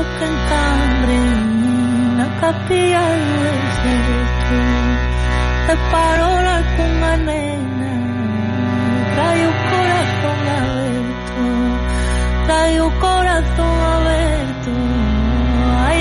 lo que encambre in una deserto te parola cunha nena trae o corazón aberto trae o corazón aberto ai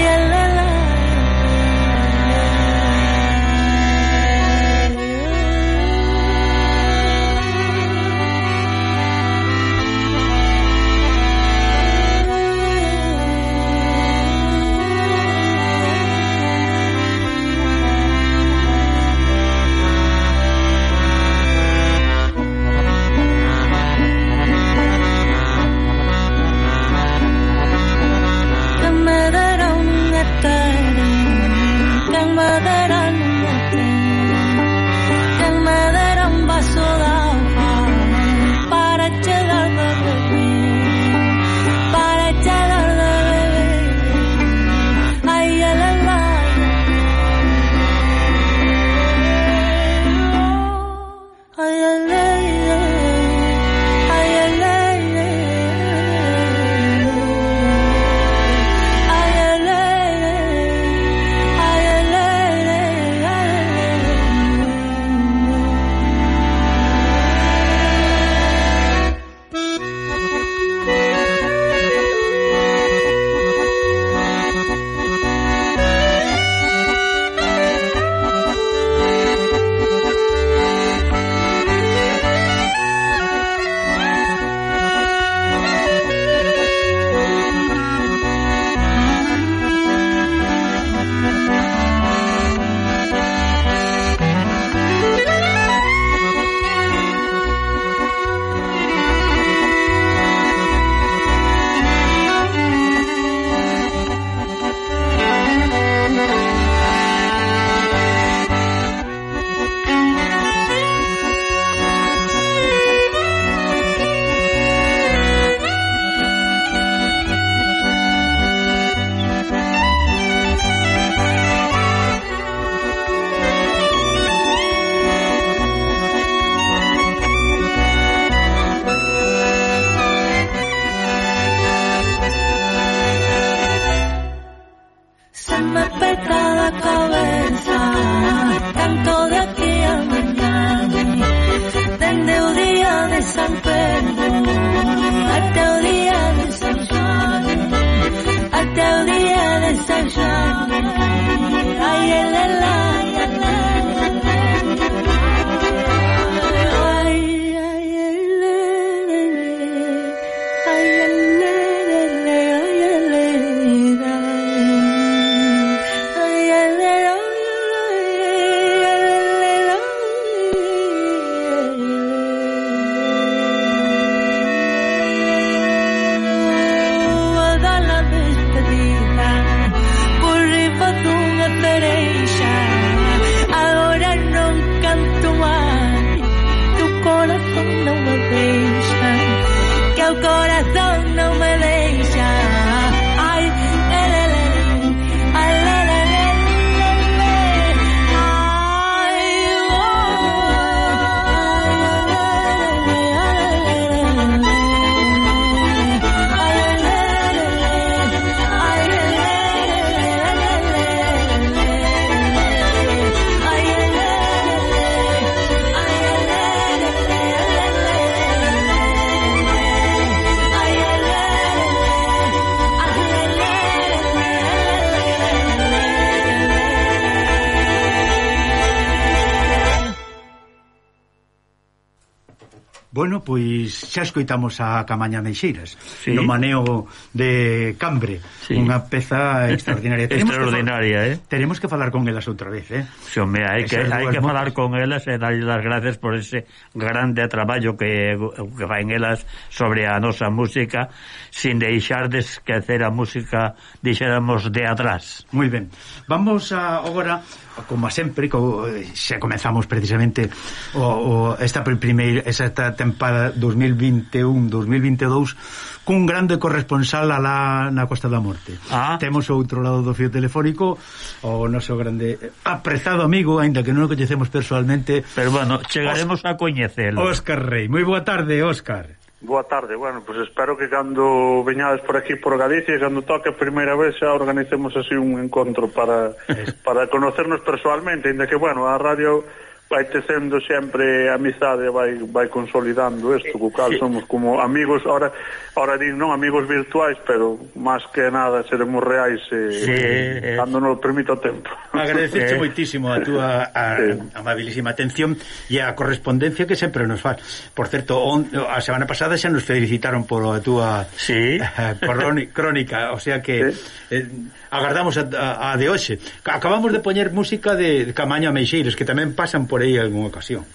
pois xa escoitamos a Camaña Meixeiras sí. no maneo de Cambre, sí. unha peza extraordinaria. Tenemos extraordinaria, que, eh? Tenemos que falar con elas outra vez, eh? Sí, home, hai que, hai que falar con elas eh, e darlle as gracias por ese grande traballo que, que faen elas sobre a nosa música sin deixar de esquecer a música, dixéramos, de atrás. Moi ben. Vamos a, agora como sempre, co, xa comenzamos precisamente o, o esta primeira esta tempada 2021-2022 cun grande corresponsal alá na Costa da Morte. Ah. Temos o outro lado do fio telefónico o noso grande aprezado amigo, aínda que non o coñecemos persoalmente. Pero bueno, chegaremos Os... a coñecelo. Óscar Rey. Moi boa tarde, Óscar. Boa tarde, bueno, pues espero que cando veñades por aquí por Galicia cando toque a primeira vez xa organicemos así un encontro para, para conocernos personalmente, ainda que, bueno, a radio vai tecendo sempre amizade, vai vai consolidando isto, co cal somos como amigos, ahora ahora din non amigos virtuais, pero máis que nada seremos reais eh, sí, eh, cando nos permita o tempo. Agradecerche eh. moitísimo a túa a, sí. amabilísima atención e a correspondencia que sempre nos faz. Por certo, on, a semana pasada xa nos felicitaron polo a túa sí. por crónica, o sea que sí. eh, agardamos a, a, a de hoxe. Acabamos de poñer música de, Camaño a Meixeiros, que tamén pasan por aí algunha ocasión.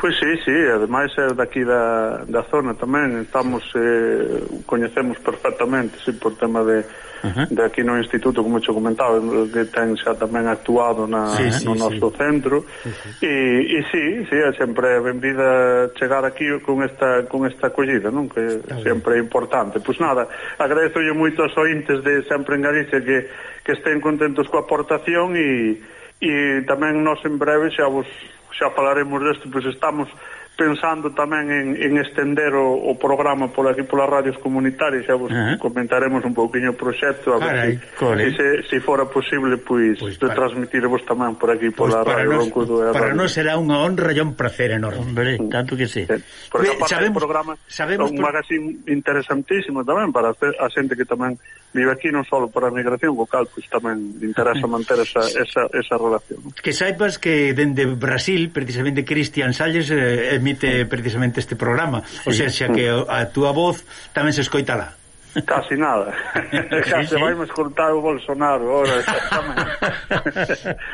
Pois sí, sí, ademais é daqui da, da zona tamén, estamos, eh, coñecemos perfectamente, sí, por tema de, uh -huh. de aquí no instituto, como xo comentaba, que ten xa tamén actuado na, sí, sí, no noso sí. centro, uh -huh. e, e sí, sí, é sempre benvida chegar aquí con esta, con esta acollida, non? Que Está sempre é importante. Pois nada, agradezo moito aos ointes de sempre en Galicia que, que estén contentos coa aportación e, e tamén nos en breve xa vos xa falaremos deste, pois estamos pensando tamén en, en estender o, o programa por aquí polas radios comunitarias, xa vos uh -huh. comentaremos un pouquiño o proxecto, a Carai, ver se, se, se fora posible, pois, pois de para... transmitirvos tamén por aquí pola pois pues radio nos, do Para nós será unha honra e un placer enorme, Hombre, tanto que sí. Eh, porque Be, sabemos, programa sabemos, un por... magazine interesantísimo tamén para a xente que tamén vive aquí non só para a migración vocal, pois tamén interesa manter esa, esa, esa relación. Que saipas que dende Brasil, precisamente Cristian Salles, eh, emite precisamente este programa. O sea, xa que a túa voz tamén se escoita lá. Casi nada. Casi sí, sí. vai escoltar o Bolsonaro ora,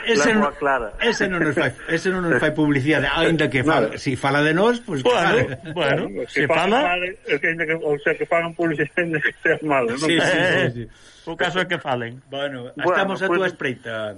ese, non, clara. ese non nos fai, ese non nos fai publicidade, aínda que fala, si fala de nós, pois pues, bueno, claro. bueno, se fala, que ainda que ou sea que fagan publicidade que sea malo, non? Sí, sí, sí, eh, sí. O caso é que falen. Bueno, bueno estamos pues, a túa espreita.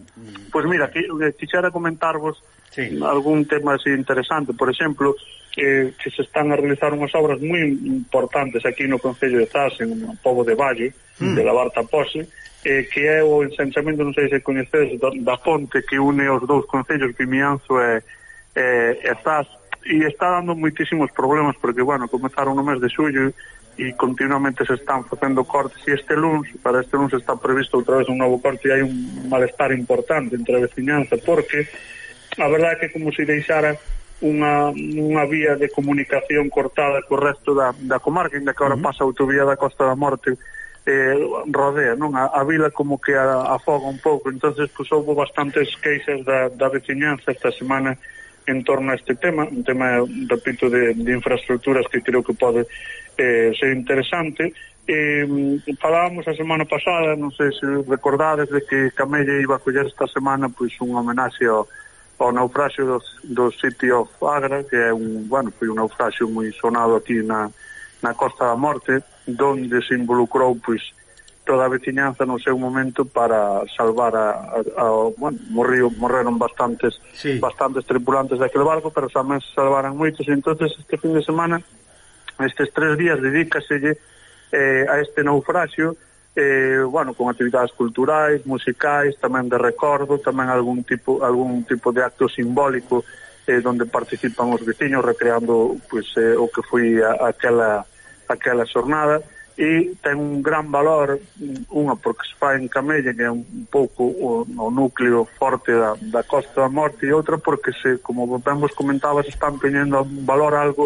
Pois pues mira, que eh, quixera comentarvos sí. algún tema así interesante. Por exemplo, eh, que se están a realizar unhas obras moi importantes aquí no Concello de Zas, en o povo de Valle, mm. de la Barta Pose, eh, que é o ensanchamento, non sei se coñecedes, da, da ponte que une os dous concellos, Vimianzo e, e, e Zas, e está dando moitísimos problemas, porque, bueno, comezaron no mes de xullo e continuamente se están facendo cortes e este lunes, para este lunes está previsto outra vez un novo corte e hai un malestar importante entre a veciñanza porque A verdade é que como se deixara unha, unha vía de comunicación cortada co resto da, da comarca, inda que agora uh -huh. pasa a autovía da Costa da Morte, eh, rodea, non? A, a vila como que a, afoga un pouco, entonces pois, pues, houve bastantes queixas da, da veciñanza esta semana en torno a este tema, un tema, repito, de, de infraestructuras que creo que pode eh, ser interesante. Eh, falábamos a semana pasada, non sei se recordades, de que Camella iba a coller esta semana pois un homenaxe ao ao naufraxio do, do City of Agra, que é un, bueno, foi un naufraxio moi sonado aquí na, na Costa da Morte, donde se involucrou pois toda a veciñanza no seu momento para salvar a, a, a bueno, morriu, morreron bastantes sí. bastantes tripulantes daquele barco, pero tamén se salvaran moitos, e entonces este fin de semana estes tres días dedícaselle eh, a este naufraxio eh, bueno, con actividades culturais, musicais, tamén de recordo, tamén algún tipo algún tipo de acto simbólico eh, donde participan os veciños recreando pues, eh, o que foi a, aquela, aquela xornada. E ten un gran valor unha porque se fai en Camella que é un pouco o, o núcleo forte da, da Costa da Morte e outra porque se, como ben vos comentaba se están peñendo un valor algo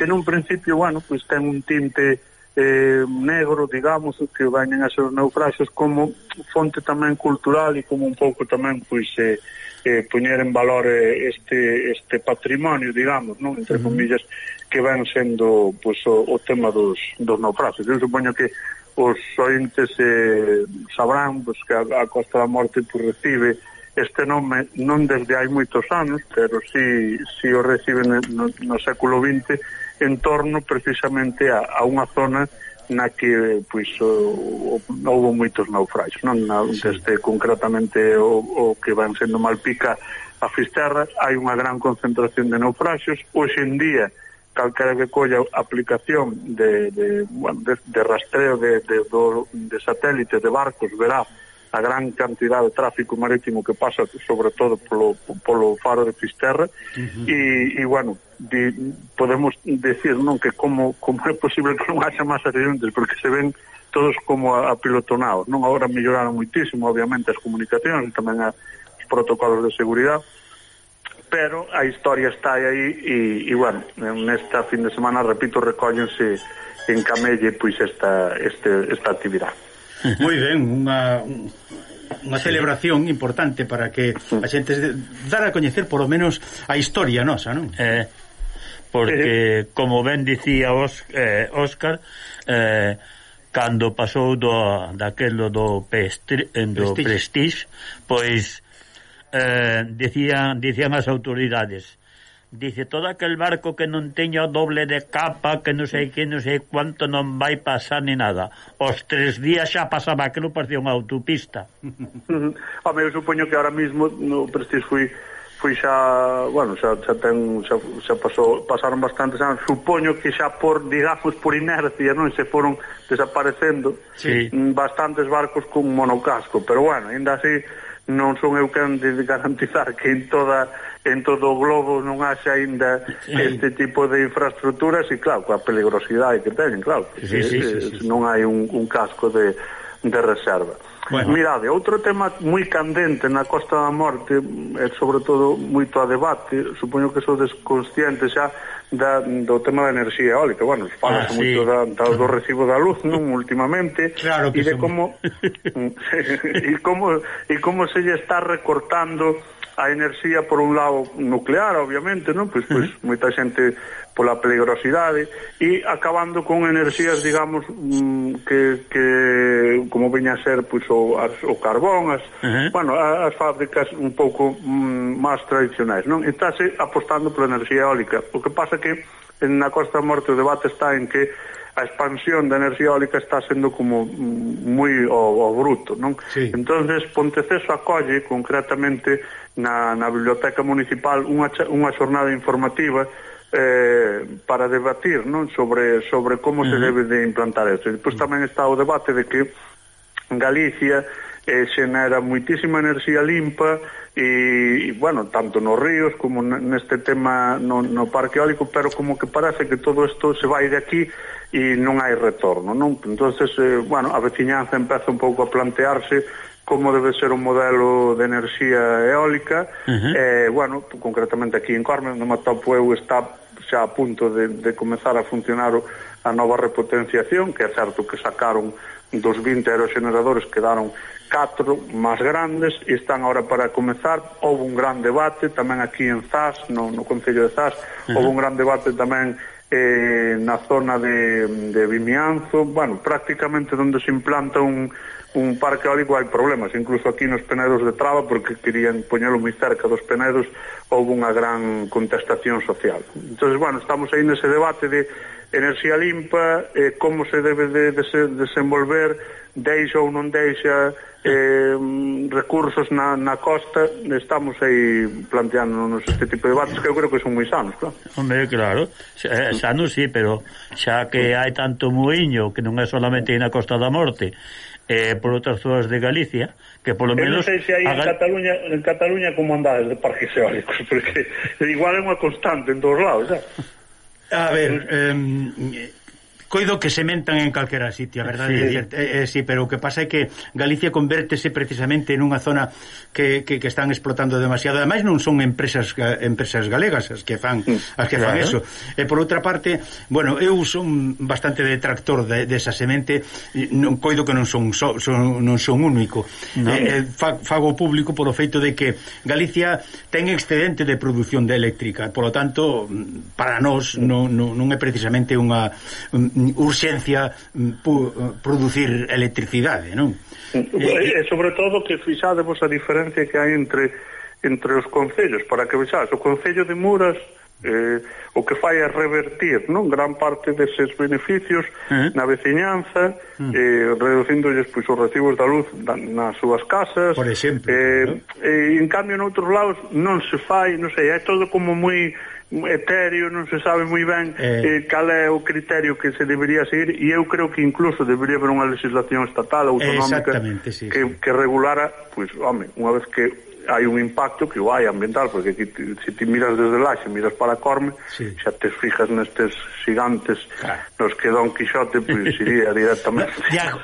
que nun principio, bueno, pues ten un tinte eh, negro, digamos, que veñen a ser os naufraxos como fonte tamén cultural e como un pouco tamén pois eh, eh, poñer en valor eh, este este patrimonio, digamos, non entre uh -huh. comillas, que van sendo pois, o, o tema dos, dos naufraxos. Eu supoño que os ointes eh, sabrán pois, que a, a Costa da Morte pois, recibe este nome non desde hai moitos anos, pero si, si o reciben no, no século XX en torno precisamente a, a unha zona na que pois o, o, houve moitos naufragios, non? Na, desde concretamente o, o que van sendo Malpica a Fisterra hai unha gran concentración de naufragios, hoxe en día calquera que colla aplicación de, de, bueno, de, de rastreo de, de, do, de satélites de barcos verá a gran cantidad de tráfico marítimo que pasa sobre todo polo, polo faro de Fisterra uh -huh. e, e bueno di, podemos decir non que como, como é posible que non haxa máis accidentes porque se ven todos como apilotonados non agora melloraron muitísimo obviamente as comunicacións e tamén a, os protocolos de seguridade pero a historia está aí e, e bueno, nesta fin de semana, repito, recóllense en Camelle pois esta, este, esta actividade moi ben, unha unha celebración importante para que a xente dar a coñecer por lo menos a historia nosa, non? Eh, porque eh. como ben dicía Os, eh, Óscar, eh, cando pasou do daquelo do, pestri, do prestige, prestige pois eh, dicían dicían as autoridades Dice, todo aquel barco que non teña doble de capa, que non sei que, non sei cuánto, non vai pasar ni nada. Os tres días xa pasaba aquilo, parecía unha autopista. Home, eu supoño que ahora mismo no Prestige fui foi xa, bueno, xa, xa ten xa, xa pasou, pasaron bastantes anos supoño que xa por, digamos, por inercia non se foron desaparecendo sí. Mm, bastantes barcos con monocasco pero bueno, ainda así non son eu quen de garantizar que en toda en todo o globo non haxe aínda este tipo de infraestructuras e claro, coa peligrosidade que teñen, claro, sí, sí, eh, sí, eh, sí. non hai un, un casco de, de reserva. Bueno. Mirade, outro tema moi candente na Costa da Morte e sobre todo moito a debate, supoño que sodes conscientes xa da, do tema da enerxía eólica. Bueno, fala ah, sí. da, da, do recibo da luz, non, últimamente, claro e de somos. como e como e como se lle está recortando a enerxía por un lado nuclear, obviamente, non? Pois, pois uh -huh. moita xente pola peligrosidade e acabando con enerxías, digamos, mm, que, que como veña a ser pois, o, as, o carbón, as, uh -huh. bueno, as fábricas un pouco mm, máis tradicionais, non? E estáse apostando pola enerxía eólica. O que pasa que na Costa Morte o debate está en que a expansión da enerxía eólica está sendo como moi o, o bruto, non? Sí. Entonces Ponteceso acolle concretamente na, na biblioteca municipal unha, unha xornada informativa eh, para debatir non sobre sobre como uh -huh. se debe de implantar isto. Depois tamén está o debate de que Galicia eh, xenera muitísima enerxía limpa e, bueno, tanto nos ríos como neste tema no, no parque eólico, pero como que parece que todo isto se vai de aquí e non hai retorno, non? Entonces, eh, bueno, a veciñanza empeza un pouco a plantearse como debe ser un modelo de enerxía eólica, uh -huh. eh, bueno, concretamente aquí en Corme, no Matapueu está xa a punto de, de comenzar a funcionar a nova repotenciación, que é certo que sacaron dos 20 aerogeneradores quedaron catro máis grandes e están ahora para comezar. Houve un gran debate tamén aquí en Zas, no, no Concello de Zas, uh -huh. houve un gran debate tamén eh, na zona de, de Vimianzo, bueno, prácticamente onde se implanta un, un parque eólico hai problemas, incluso aquí nos Penedos de Traba, porque querían poñelo moi cerca dos Penedos, houve unha gran contestación social. entonces bueno, estamos aí nese debate de enerxía limpa, eh, como se debe de, de, se, desenvolver, deixa ou non deixa eh, recursos na, na costa, estamos aí planteándonos este tipo de debates que eu creo que son moi sanos, claro. Hombre, claro, sanos sí, pero xa que hai tanto moinho que non é solamente na Costa da Morte, eh, por outras zonas de Galicia que polo menos non sei se aí haga... en Cataluña en Cataluña como andades de parques eólicos porque igual é unha constante en todos lados xa. A ver, eh, coido que sementan en calquera sitio, a verdade sí. é eh, eh, sí, pero o que pasa é que Galicia convértese precisamente nunha zona que, que, que están explotando demasiado. Ademais non son empresas empresas galegas as que fan mm, as que fan eso. E por outra parte, bueno, eu son bastante detractor desa de, de esa semente, non coido que non son, so, son non son único. No. Eh, eh, fa, fago público polo feito de que Galicia ten excedente de produción de eléctrica, por lo tanto, para nós non, non, non é precisamente unha urxencia mm, eh, producir electricidade, non? E, eh, eh, e sobre todo que fixádevos a diferencia que hai entre entre os concellos, para que vexas, o Concello de Muras eh, o que fai é revertir non gran parte deses beneficios uh -huh. na veciñanza uh -huh. eh, reducindolles pois, os recibos da luz da, nas súas casas Por exemplo eh, ¿no? eh, en cambio noutros lados non se fai non sei, é todo como moi etéreo, non se sabe moi ben eh, eh, cal é o criterio que se debería seguir e eu creo que incluso debería haber unha legislación estatal autonómica sí, que, sí. que regulara, pois, pues, home, unha vez que hai un impacto que o hai ambiental, porque aquí, se ti miras desde lá, se miras para Corme, sí. xa te fijas nestes gigantes claro. nos que Don Quixote pues, pois, iría directamente.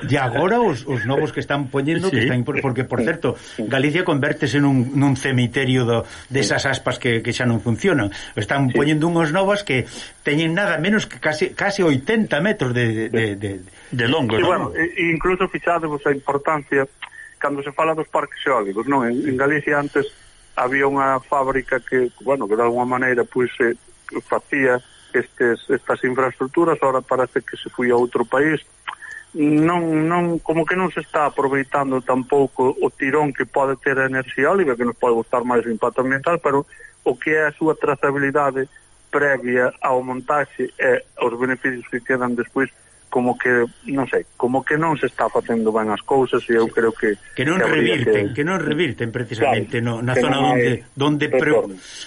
E agora os, os novos que están poñendo, sí. que están, porque, por certo, Galicia convértese nun, nun cemiterio do, desas aspas que, que xa non funcionan. Están sí. poñendo unhos novos que teñen nada menos que case, case 80 metros de, de, de, de, de longo. Sí, ¿no? bueno, incluso, fixadevos a importancia cando se fala dos parques eólicos, non? En, en Galicia antes había unha fábrica que, bueno, que de alguma maneira pois se eh, facía estes, estas infraestructuras, ahora parece que se foi a outro país. Non, non, como que non se está aproveitando tampouco o tirón que pode ter a enerxía eólica, que nos pode gustar máis o impacto ambiental, pero o que é a súa trazabilidade previa ao montaxe e aos beneficios que quedan despois como que, non sei, como que non se está facendo ben as cousas e eu creo que que non que revirten, que... que non revirten precisamente claro, no, na zona onde onde pre,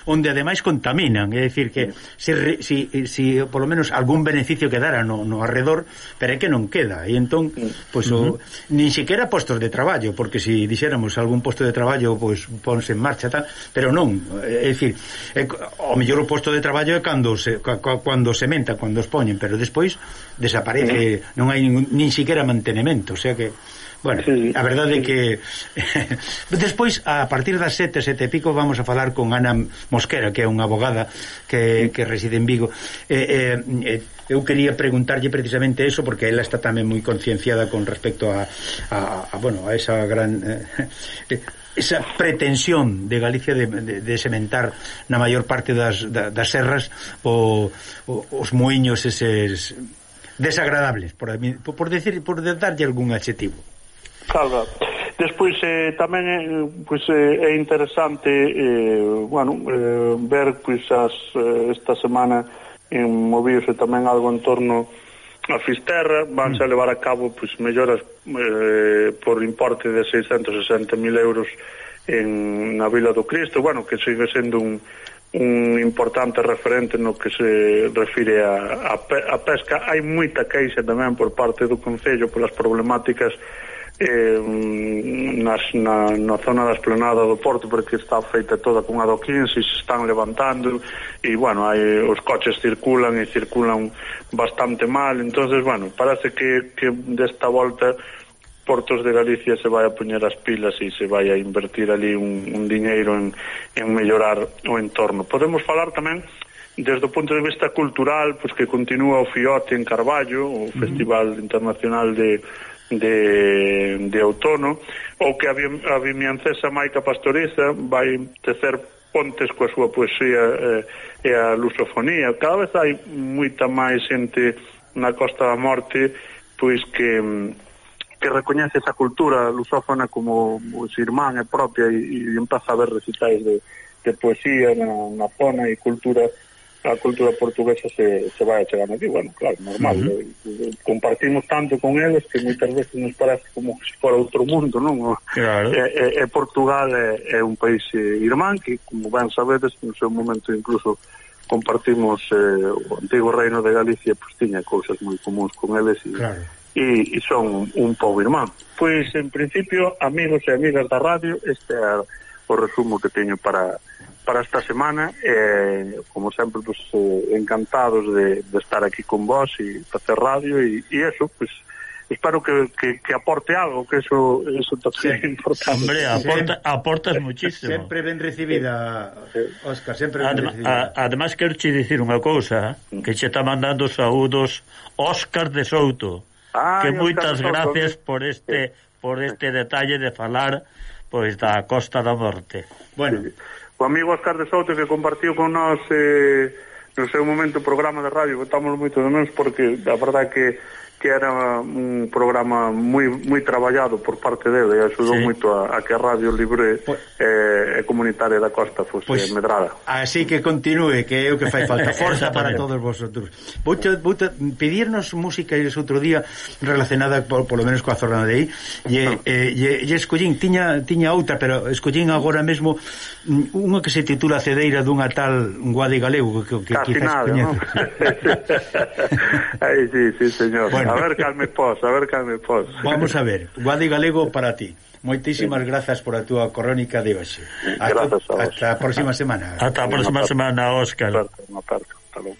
onde ademais contaminan, é dicir que se re, si, si polo menos algún beneficio quedara no, no arredor, pero é que non queda. E entón, pois pues, uh -huh. o, nin sequera postos de traballo, porque se si dixéramos algún posto de traballo, pois pues, ponse en marcha tal, pero non, é dicir é, o mellor o posto de traballo é cando se, cando se menta, cando os poñen, pero despois desaparece eh, non hai ningún, nin siquiera mantenemento, o sea que Bueno, sí, a verdade é sí. que despois a partir das sete, sete e pico vamos a falar con Ana Mosquera, que é unha abogada que, sí. que reside en Vigo. Eh, eh, eh, eu quería preguntarlle precisamente eso porque ela está tamén moi concienciada con respecto a, a, a bueno, a esa gran eh, esa pretensión de Galicia de, de, de sementar na maior parte das, da, das serras o, o, os moinhos eses desagradables, por, por decir por darlle algún adxetivo. Claro. Despois eh, tamén eh, pois, eh, é interesante eh, bueno, eh, ver pois, as, eh, esta semana en moviuse tamén algo en torno a Fisterra vanse mm. a levar a cabo pois, melloras eh, por importe de 660.000 euros en, na Vila do Cristo bueno, que sigue sendo un, un importante referente no que se refire a, a, pe, a pesca. Hai moita queixa tamén por parte do Concello polas problemáticas eh, nas, na, na zona da esplanada do Porto porque está feita toda cunha adoquins e se están levantando e, bueno, hai, os coches circulan e circulan bastante mal entonces, bueno, parece que, que desta volta portos de Galicia se vai a poñer as pilas e se vai a invertir ali un, un diñeiro en, en mellorar o entorno. Podemos falar tamén desde o punto de vista cultural, pois que continúa o Fiote en Carballo, o Festival Internacional de de, de Outono, ou que a vimiancesa Maica Pastoriza vai tecer pontes coa súa poesía eh, e a lusofonía. Cada vez hai moita máis xente na Costa da Morte pois que que recoñece esa cultura lusófona como os irmán e propia e, e empeza a ver recitais de, de poesía na, na zona e cultura a cultura portuguesa se, se vai chegando aquí, bueno, claro, normal uh -huh. eh, compartimos tanto con eles que moitas veces nos parece como se fora outro mundo non claro. e, eh, e, eh, e Portugal é, é un país eh, irmán que, como ben sabedes, no seu momento incluso compartimos eh, o antigo reino de Galicia, pois pues, tiña cousas moi comuns con eles e claro e, e son un pouco irmán. Pois, en principio, amigos e amigas da radio, este é o resumo que teño para, para esta semana. Eh, como sempre, pues, eh, encantados de, de estar aquí con vos e facer radio e, e eso, pues, espero que, que, que aporte algo, que eso, eso tamén sí. é importante. Hombre, aporta, sí. aportas muchísimo. Sempre ben recibida, Óscar, sempre ben Adem, recibida. A, además, quero che dicir unha cousa, mm. que che está mandando saúdos Óscar de Souto. Ah, que moitas gracias por este por este detalle de falar pois da Costa da Morte. Bueno, o amigo Oscar de Souto que compartiu con nós eh, no seu momento o programa de radio, votamos moito de menos porque a verdade que que era un programa moi, moi traballado por parte dele e axudou sí. moito a, a que a Radio Libre pues, eh, e Comunitaria da Costa fose pues, medrada. Así que continúe, que é o que fai falta forza para todos vosotros. Vou, vou pedirnos música ese outro día relacionada por, polo menos coa zona de aí e, ah. e, e, e escollín, tiña, tiña outra, pero escollín agora mesmo mm, unha que se titula Cedeira dunha tal Guadi Galego que, que Casi quizás nada, coñece. ¿no? aí sí, sí, señor. Bueno, A ver calme pos, a ver calme pos. Vamos a ver, Guadi Galego para ti. Moitísimas sí. grazas por a túa crónica de hoxe. Hasta, a hasta a próxima semana. Hasta a próxima semana, Óscar. Hasta logo.